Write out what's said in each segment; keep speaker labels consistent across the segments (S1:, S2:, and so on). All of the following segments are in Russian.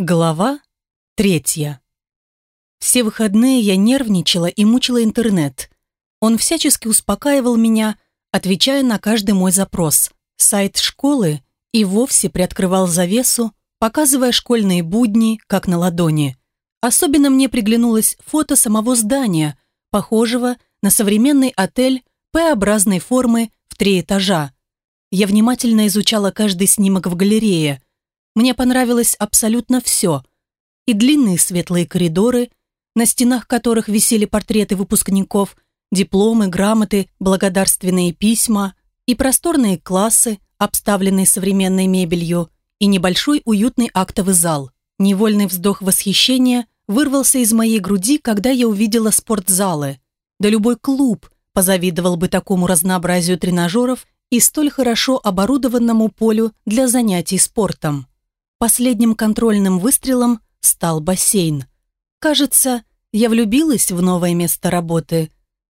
S1: Глава третья. Все выходные я нервничала и мучила интернет. Он всячески успокаивал меня, отвечая на каждый мой запрос. Сайт школы и вовсе приоткрывал завесу, показывая школьные будни, как на ладони. Особенно мне приглянулось фото самого здания, похожего на современный отель П-образной формы в три этажа. Я внимательно изучала каждый снимок в галерее – мне понравилось абсолютно все. И длинные светлые коридоры, на стенах которых висели портреты выпускников, дипломы, грамоты, благодарственные письма, и просторные классы, обставленные современной мебелью, и небольшой уютный актовый зал. Невольный вздох восхищения вырвался из моей груди, когда я увидела спортзалы. Да любой клуб позавидовал бы такому разнообразию тренажеров и столь хорошо оборудованному полю для занятий спортом. Последним контрольным выстрелом стал бассейн. Кажется, я влюбилась в новое место работы.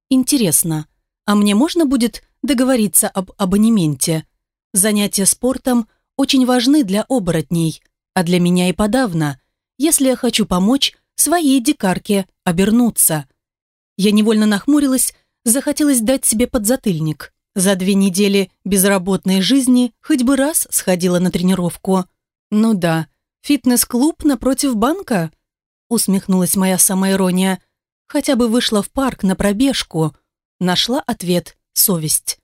S1: Интересно, а мне можно будет договориться об абонементе? Занятия спортом очень важны для оборотней, а для меня и подавно, если я хочу помочь своей дикарке обернуться. Я невольно нахмурилась, захотелось дать себе подзатыльник. За две недели безработной жизни хоть бы раз сходила на тренировку – «Ну да, фитнес-клуб напротив банка?» усмехнулась моя самоирония. «Хотя бы вышла в парк на пробежку». Нашла ответ «совесть».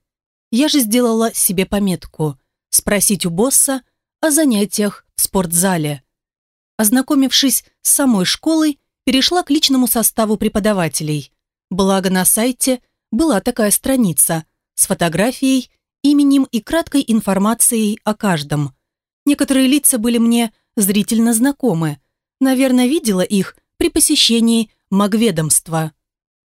S1: Я же сделала себе пометку спросить у босса о занятиях в спортзале. Ознакомившись с самой школой, перешла к личному составу преподавателей. Благо на сайте была такая страница с фотографией, именем и краткой информацией о каждом – Некоторые лица были мне зрительно знакомы. Наверное, видела их при посещении магведомства.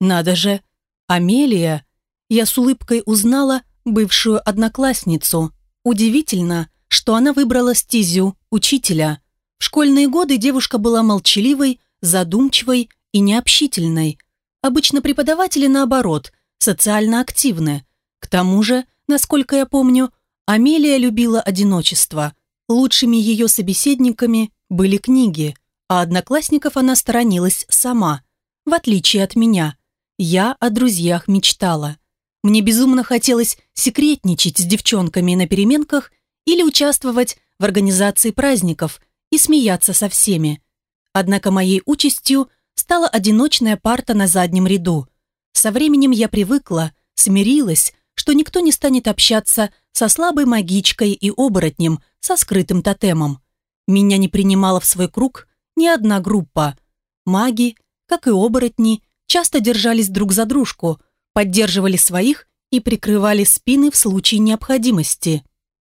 S1: Надо же, Амелия. Я с улыбкой узнала бывшую одноклассницу. Удивительно, что она выбрала стезю учителя. В школьные годы девушка была молчаливой, задумчивой и необщительной. Обычно преподаватели, наоборот, социально активны. К тому же, насколько я помню, Амелия любила одиночество – Лучшими ее собеседниками были книги, а одноклассников она сторонилась сама, в отличие от меня. Я о друзьях мечтала. Мне безумно хотелось секретничать с девчонками на переменках или участвовать в организации праздников и смеяться со всеми. Однако моей участью стала одиночная парта на заднем ряду. Со временем я привыкла, смирилась, что никто не станет общаться со слабой магичкой и оборотнем со скрытым тотемом. Меня не принимала в свой круг ни одна группа. Маги, как и оборотни, часто держались друг за дружку, поддерживали своих и прикрывали спины в случае необходимости.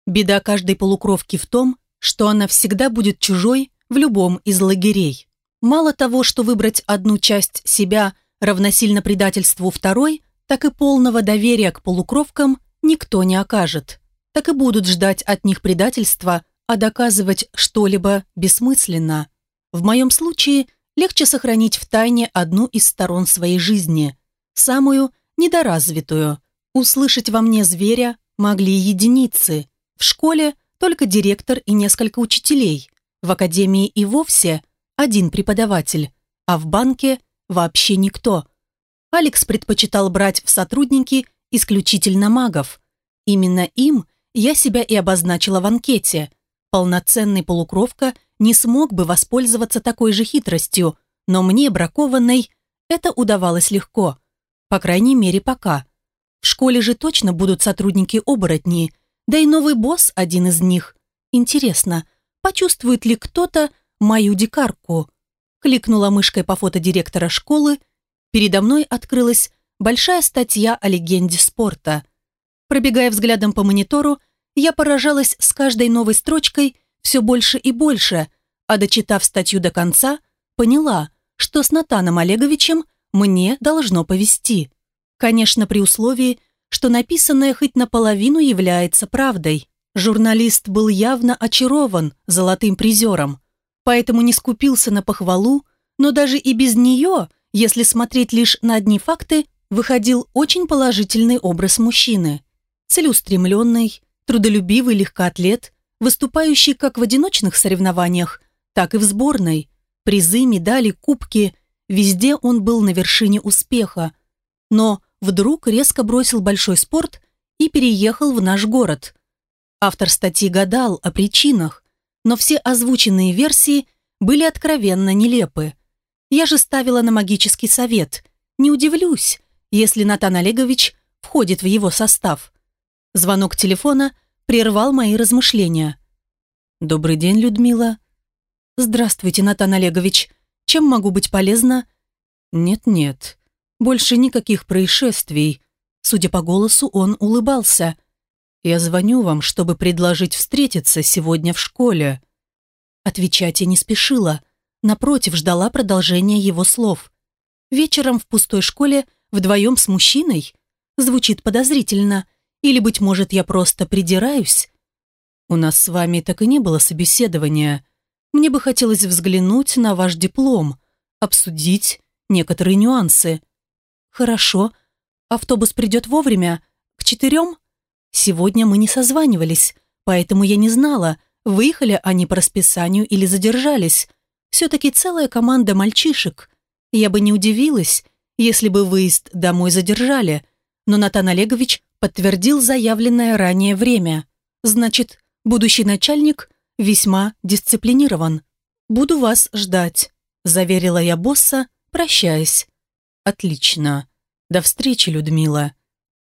S1: Беда каждой полукровки в том, что она всегда будет чужой в любом из лагерей. Мало того, что выбрать одну часть себя равносильно предательству второй, так и полного доверия к полукровкам никто не окажет так и будут ждать от них предательства, а доказывать что-либо бессмысленно. В моем случае легче сохранить в тайне одну из сторон своей жизни, самую недоразвитую. Услышать во мне зверя могли единицы. В школе только директор и несколько учителей. В академии и вовсе один преподаватель, а в банке вообще никто. Алекс предпочитал брать в сотрудники исключительно магов. Именно им я себя и обозначила в анкете. Полноценный полукровка не смог бы воспользоваться такой же хитростью, но мне, бракованной, это удавалось легко. По крайней мере, пока. В школе же точно будут сотрудники-оборотни, да и новый босс один из них. Интересно, почувствует ли кто-то мою дикарку? Кликнула мышкой по фото директора школы. Передо мной открылась большая статья о легенде спорта – Пробегая взглядом по монитору, я поражалась с каждой новой строчкой все больше и больше, а дочитав статью до конца, поняла, что с Натаном Олеговичем мне должно повести. Конечно, при условии, что написанное хоть наполовину является правдой. Журналист был явно очарован золотым призером, поэтому не скупился на похвалу, но даже и без нее, если смотреть лишь на одни факты, выходил очень положительный образ мужчины – целеустремленный, трудолюбивый легкоатлет, выступающий как в одиночных соревнованиях, так и в сборной. Призы, медали, кубки – везде он был на вершине успеха. Но вдруг резко бросил большой спорт и переехал в наш город. Автор статьи гадал о причинах, но все озвученные версии были откровенно нелепы. Я же ставила на магический совет. Не удивлюсь, если Натан Олегович входит в его состав. Звонок телефона прервал мои размышления. «Добрый день, Людмила». «Здравствуйте, Натан Олегович. Чем могу быть полезна?» «Нет-нет, больше никаких происшествий». Судя по голосу, он улыбался. «Я звоню вам, чтобы предложить встретиться сегодня в школе». Отвечать я не спешила. Напротив, ждала продолжения его слов. Вечером в пустой школе вдвоем с мужчиной? Звучит подозрительно. Или, быть может, я просто придираюсь? У нас с вами так и не было собеседования. Мне бы хотелось взглянуть на ваш диплом, обсудить некоторые нюансы. Хорошо. Автобус придет вовремя? К четырем? Сегодня мы не созванивались, поэтому я не знала, выехали они по расписанию или задержались. Все-таки целая команда мальчишек. Я бы не удивилась, если бы выезд домой задержали, но Натан Олегович подтвердил заявленное ранее время. Значит, будущий начальник весьма дисциплинирован. «Буду вас ждать», – заверила я босса, прощаясь. «Отлично. До встречи, Людмила».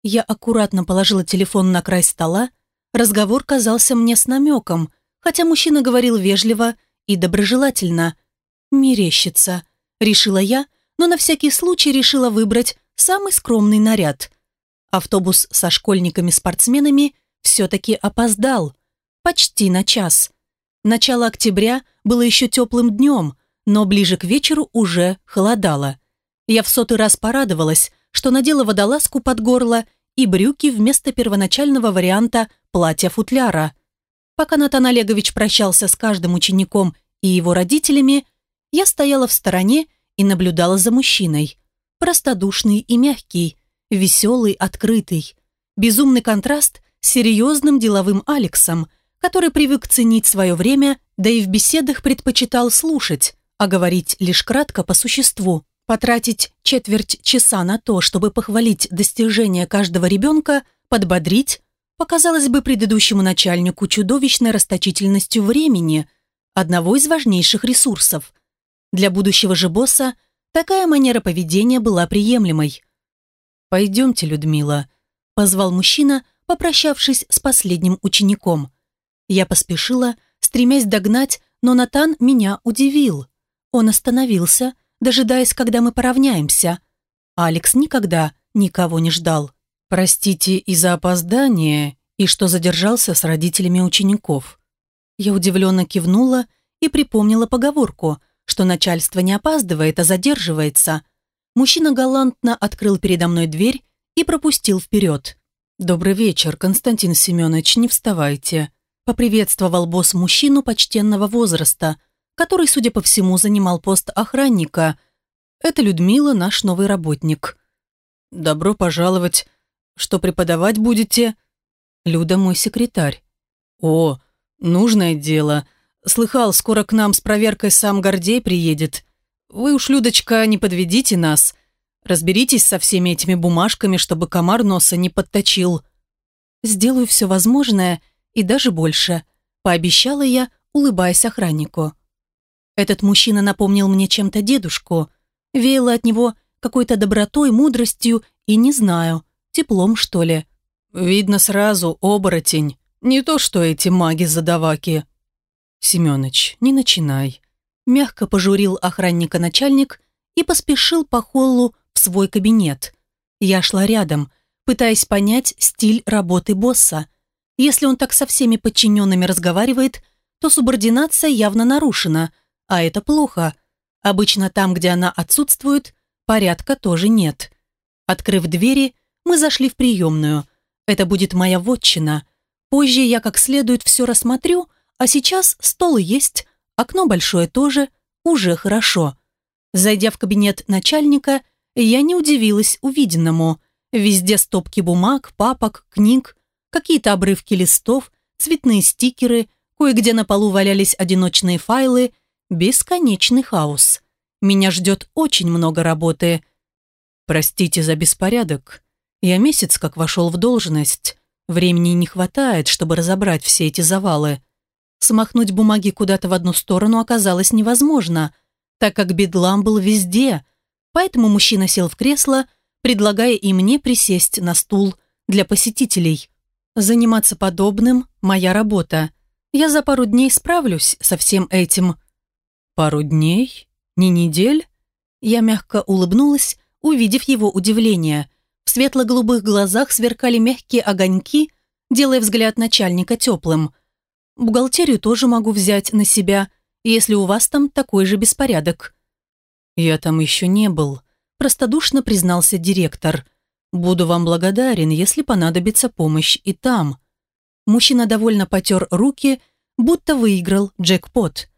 S1: Я аккуратно положила телефон на край стола. Разговор казался мне с намеком, хотя мужчина говорил вежливо и доброжелательно. «Мерещится», – решила я, но на всякий случай решила выбрать самый скромный наряд. Автобус со школьниками-спортсменами все-таки опоздал. Почти на час. Начало октября было еще теплым днем, но ближе к вечеру уже холодало. Я в сотый раз порадовалась, что надела водолазку под горло и брюки вместо первоначального варианта платья-футляра. Пока Натан Олегович прощался с каждым учеником и его родителями, я стояла в стороне и наблюдала за мужчиной. Простодушный и мягкий, веселый, открытый. Безумный контраст с серьезным деловым Алексом, который привык ценить свое время, да и в беседах предпочитал слушать, а говорить лишь кратко по существу. Потратить четверть часа на то, чтобы похвалить достижения каждого ребенка, подбодрить, показалось бы предыдущему начальнику чудовищной расточительностью времени, одного из важнейших ресурсов. Для будущего же босса такая манера поведения была приемлемой. «Пойдемте, Людмила», – позвал мужчина, попрощавшись с последним учеником. Я поспешила, стремясь догнать, но Натан меня удивил. Он остановился, дожидаясь, когда мы поравняемся. Алекс никогда никого не ждал. «Простите и за опоздание, и что задержался с родителями учеников». Я удивленно кивнула и припомнила поговорку, что начальство не опаздывает, а задерживается – Мужчина галантно открыл передо мной дверь и пропустил вперед. «Добрый вечер, Константин Семенович, не вставайте», поприветствовал босс мужчину почтенного возраста, который, судя по всему, занимал пост охранника. «Это Людмила, наш новый работник». «Добро пожаловать. Что преподавать будете?» «Люда мой секретарь». «О, нужное дело. Слыхал, скоро к нам с проверкой сам Гордей приедет. Вы уж, Людочка, не подведите нас. Разберитесь со всеми этими бумажками, чтобы комар носа не подточил. Сделаю все возможное и даже больше, пообещала я, улыбаясь охраннику. Этот мужчина напомнил мне чем-то дедушку. Веяло от него какой-то добротой, мудростью и, не знаю, теплом, что ли. Видно сразу, оборотень. Не то, что эти маги-задаваки. Семёныч, не начинай мягко пожурил охранника начальник и поспешил по холлу в свой кабинет. Я шла рядом, пытаясь понять стиль работы босса. Если он так со всеми подчиненными разговаривает, то субординация явно нарушена, а это плохо. Обычно там, где она отсутствует, порядка тоже нет. Открыв двери, мы зашли в приемную. Это будет моя вотчина. Позже я как следует все рассмотрю, а сейчас стол есть, Окно большое тоже, уже хорошо. Зайдя в кабинет начальника, я не удивилась увиденному. Везде стопки бумаг, папок, книг, какие-то обрывки листов, цветные стикеры, кое-где на полу валялись одиночные файлы, бесконечный хаос. Меня ждет очень много работы. Простите за беспорядок. Я месяц как вошел в должность. Времени не хватает, чтобы разобрать все эти завалы. Смахнуть бумаги куда-то в одну сторону оказалось невозможно, так как бедлам был везде. Поэтому мужчина сел в кресло, предлагая и мне присесть на стул для посетителей. Заниматься подобным – моя работа. Я за пару дней справлюсь со всем этим. Пару дней? Не недель? Я мягко улыбнулась, увидев его удивление. В светло-голубых глазах сверкали мягкие огоньки, делая взгляд начальника теплым. Бухгалтерию тоже могу взять на себя, если у вас там такой же беспорядок. Я там еще не был, простодушно признался директор. Буду вам благодарен, если понадобится помощь и там. Мужчина довольно потер руки, будто выиграл джекпот.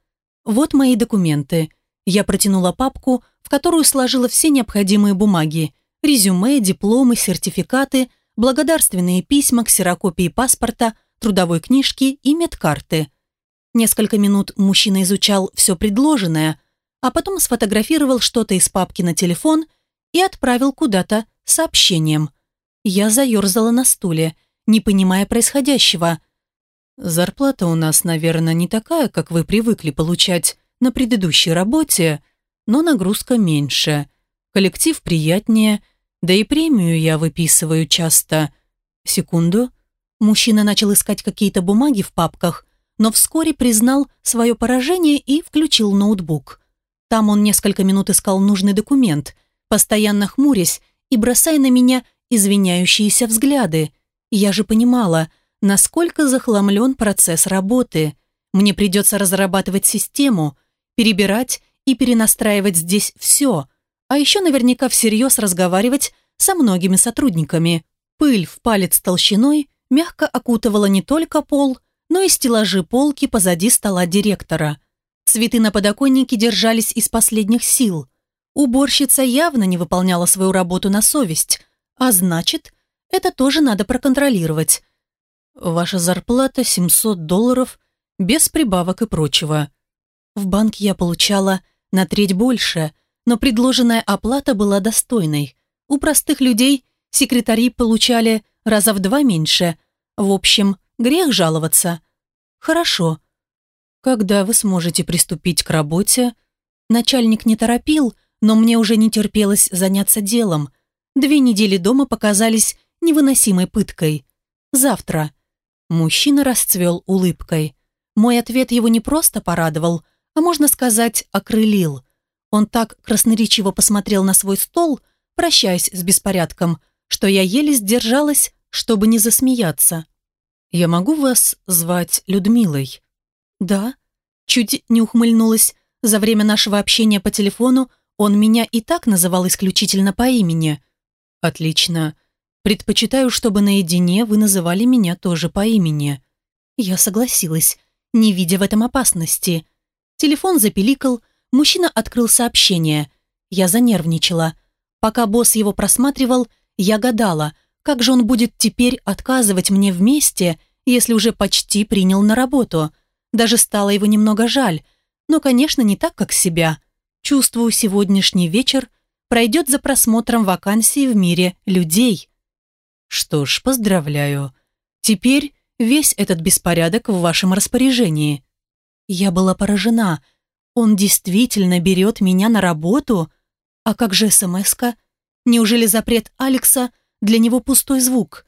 S1: Вот мои документы. Я протянула папку, в которую сложила все необходимые бумаги. Резюме, дипломы, сертификаты, благодарственные письма, ксерокопии паспорта, трудовой книжки и медкарты. Несколько минут мужчина изучал все предложенное, а потом сфотографировал что-то из папки на телефон и отправил куда-то сообщением. Я заерзала на стуле, не понимая происходящего. «Зарплата у нас, наверное, не такая, как вы привыкли получать на предыдущей работе, но нагрузка меньше. Коллектив приятнее, да и премию я выписываю часто. Секунду». Мужчина начал искать какие-то бумаги в папках, но вскоре признал свое поражение и включил ноутбук. Там он несколько минут искал нужный документ, постоянно хмурясь и бросая на меня извиняющиеся взгляды. Я же понимала, насколько захламлен процесс работы. Мне придется разрабатывать систему, перебирать и перенастраивать здесь все, а еще наверняка всерьез разговаривать со многими сотрудниками. Пыль в палец толщиной мягко окутывала не только пол, но и стеллажи полки позади стола директора. Цветы на подоконнике держались из последних сил. Уборщица явно не выполняла свою работу на совесть, а значит, это тоже надо проконтролировать. Ваша зарплата 700 долларов, без прибавок и прочего. В банк я получала на треть больше, но предложенная оплата была достойной. У простых людей секретари получали раза в два меньше. В общем, грех жаловаться. Хорошо. Когда вы сможете приступить к работе? Начальник не торопил, но мне уже не терпелось заняться делом. Две недели дома показались невыносимой пыткой. Завтра. Мужчина расцвел улыбкой. Мой ответ его не просто порадовал, а можно сказать, окрылил. Он так красноречиво посмотрел на свой стол, прощаясь с беспорядком, что я еле сдержалась, чтобы не засмеяться. «Я могу вас звать Людмилой?» «Да». Чуть не ухмыльнулась. За время нашего общения по телефону он меня и так называл исключительно по имени. «Отлично. Предпочитаю, чтобы наедине вы называли меня тоже по имени». Я согласилась, не видя в этом опасности. Телефон запеликал, мужчина открыл сообщение. Я занервничала. Пока босс его просматривал, я гадала, как же он будет теперь отказывать мне вместе, если уже почти принял на работу. Даже стало его немного жаль, но, конечно, не так, как себя. Чувствую, сегодняшний вечер пройдет за просмотром вакансий в мире людей. Что ж, поздравляю. Теперь весь этот беспорядок в вашем распоряжении. Я была поражена. Он действительно берет меня на работу? А как же СМС-ка? Неужели запрет Алекса для него пустой звук?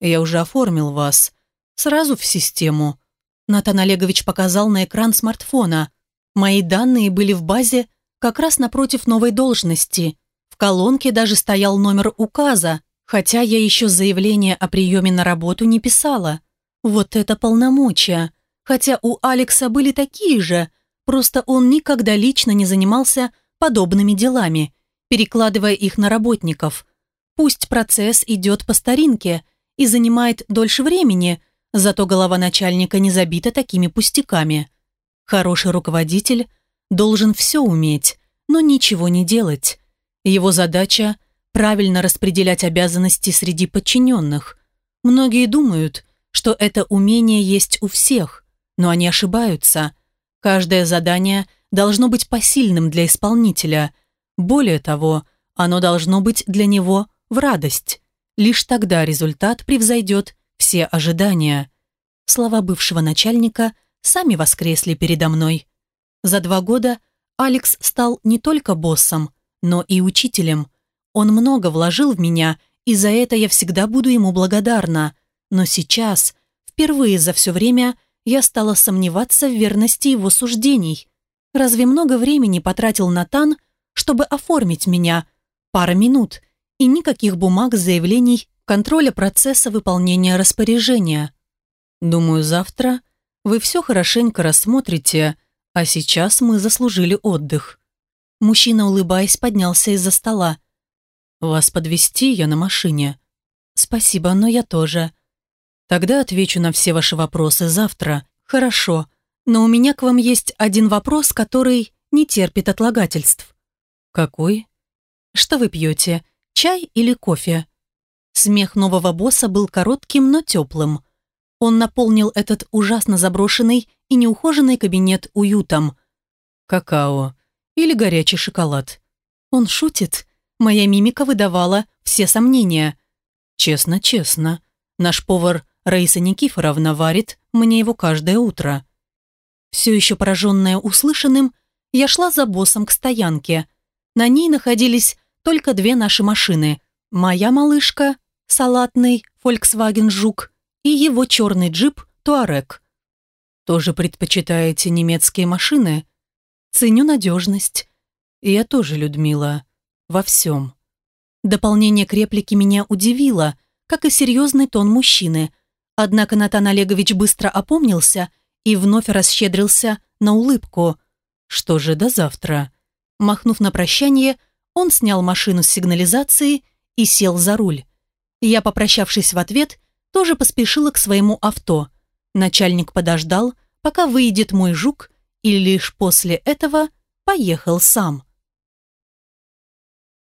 S1: Я уже оформил вас. Сразу в систему. Натан Олегович показал на экран смартфона. Мои данные были в базе как раз напротив новой должности. В колонке даже стоял номер указа, хотя я еще заявление о приеме на работу не писала. Вот это полномочия. Хотя у Алекса были такие же, просто он никогда лично не занимался подобными делами, перекладывая их на работников. Пусть процесс идет по старинке и занимает дольше времени, зато голова начальника не забита такими пустяками. Хороший руководитель должен все уметь, но ничего не делать. Его задача – правильно распределять обязанности среди подчиненных. Многие думают, что это умение есть у всех, но они ошибаются. Каждое задание должно быть посильным для исполнителя. Более того, оно должно быть для него в радость. Лишь тогда результат превзойдет все ожидания. Слова бывшего начальника сами воскресли передо мной. За два года Алекс стал не только боссом, но и учителем. Он много вложил в меня, и за это я всегда буду ему благодарна. Но сейчас, впервые за все время, я стала сомневаться в верности его суждений. Разве много времени потратил Натан, чтобы оформить меня? Пара минут. И никаких бумаг, заявлений, контроля процесса выполнения распоряжения. Думаю, завтра вы все хорошенько рассмотрите, а сейчас мы заслужили отдых. Мужчина, улыбаясь, поднялся из-за стола. «Вас подвести я на машине». «Спасибо, но я тоже». «Тогда отвечу на все ваши вопросы завтра». «Хорошо, но у меня к вам есть один вопрос, который не терпит отлагательств». «Какой?» «Что вы пьете, чай или кофе?» Смех нового босса был коротким, но теплым. Он наполнил этот ужасно заброшенный и неухоженный кабинет уютом. «Какао или горячий шоколад?» Он шутит. Моя мимика выдавала все сомнения. «Честно, честно. Наш повар Раиса Никифоровна варит мне его каждое утро». Все еще пораженная услышанным, я шла за боссом к стоянке. На ней находились только две наши машины. Моя малышка, салатный Volkswagen Жук и его черный джип Туарек. Тоже предпочитаете немецкие машины? Ценю надежность. И я тоже, Людмила, во всем. Дополнение к реплике меня удивило, как и серьезный тон мужчины. Однако Натан Олегович быстро опомнился и вновь расщедрился на улыбку. Что же, до завтра. Махнув на прощание, он снял машину с сигнализации и сел за руль. Я, попрощавшись в ответ, тоже поспешила к своему авто. Начальник подождал, пока выйдет мой жук, и лишь после этого поехал сам.